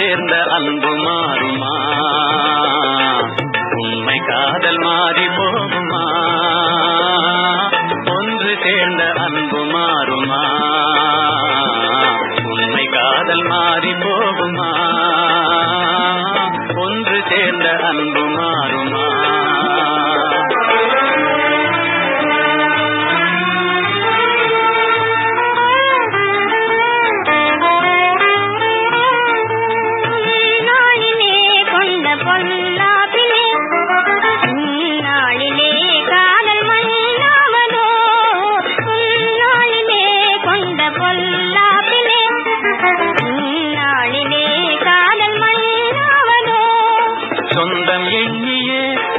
சேர்ந்த அன்பு மாறுமா? உண்மை காதல் மாறி போகுமா? ஒன்று சேர்ந்த அன்பு மாறுமா? உண்மை காதல் மாறி போகுமா? ஒன்று சேர்ந்த அன்பு மாறுமா?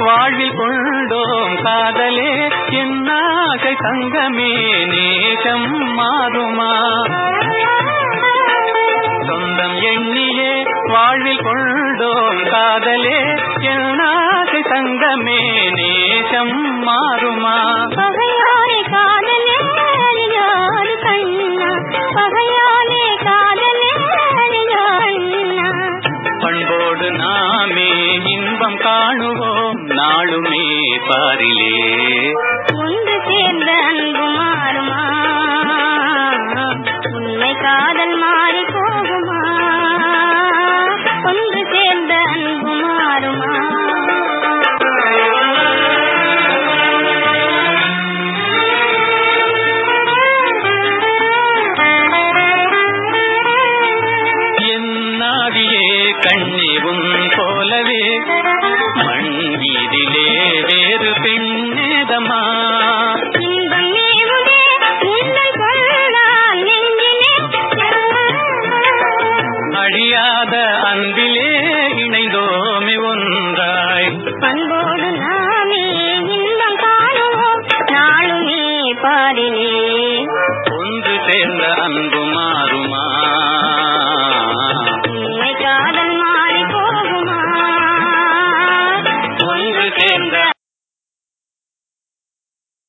வாழ்வில் கொண்டோம் காதலே என்னாகை தங்கமே நேசம் மாறுமா? சொந்தம் எண்ணியே வாழ்வில் கொண்டோம் காதலே என்னாகை தங்கமே நேசம் மாறுமா? பாரிலே. ஒன்று சேர்ந்த அன்பு மாறுமா உண்மை காதல் மாறி போகுமா? ஒன்று சேர்ந்த அன்பு மாறுமா கண்ணீரும் போலவே மண் வீதிலே நெஞ்சிலே. அழியாத அன்பிலே இணைந்தோமே ஒன்றாய். பண்போடு நாமே இன்பம் காணுவோம். நாளுமே பாரிலே ஒன்று சேர்ந்த அன்பு மாறும்